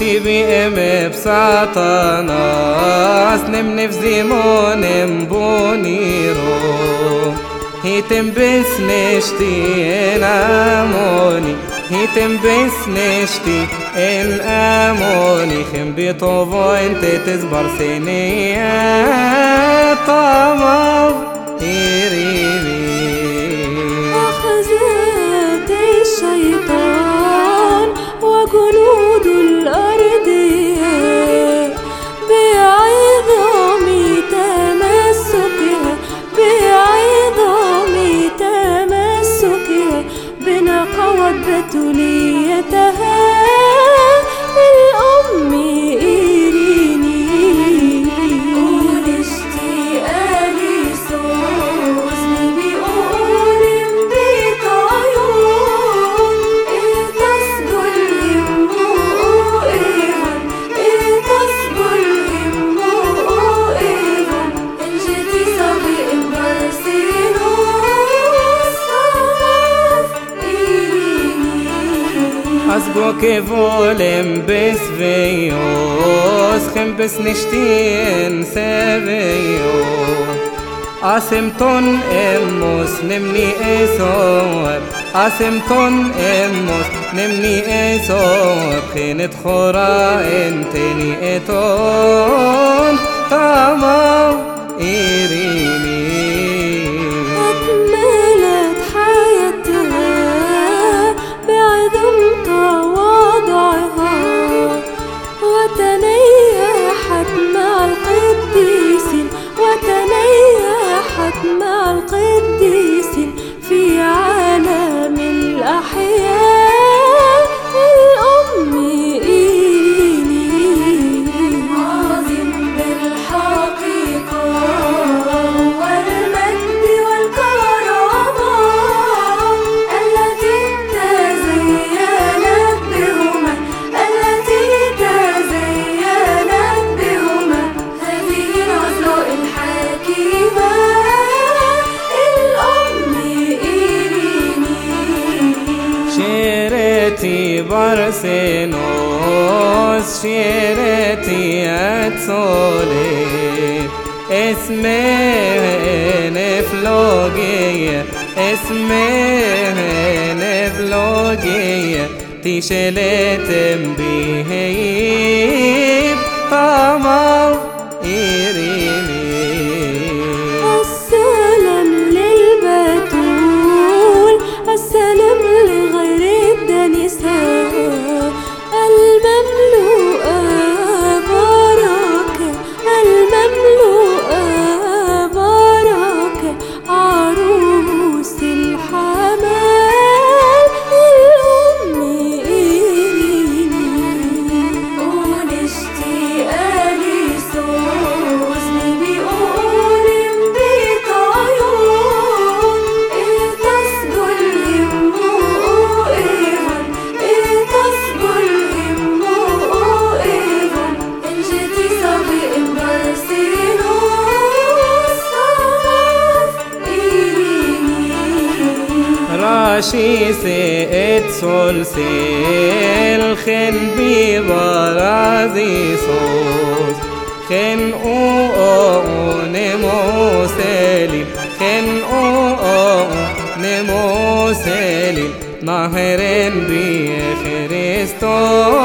نمشي بإم بساطانا نم نفزي مونم بونيرو هيتم بس نشتي ان اموني هيتم بس نشتي ان اموني خم بيطوفو انت تزبر سنية طماف إيريني بتوليتها الأم Asbo che volem bes veios Chem bes nishtien se veio Asem ton emos nemni esoab Asem ton emos nemni esoab Khinet khora enteni eton. Tamav irini بارسينوس شيرتي اتسولي اسمه نفلوجية اسمه نفلوجية تشلتم بهيب طماو إيريني راشي سيت سول سيل خن بي برازي صوص خن أو أو نمو سيلي خن أو أو نمو سيلي نهرن بي خريستوس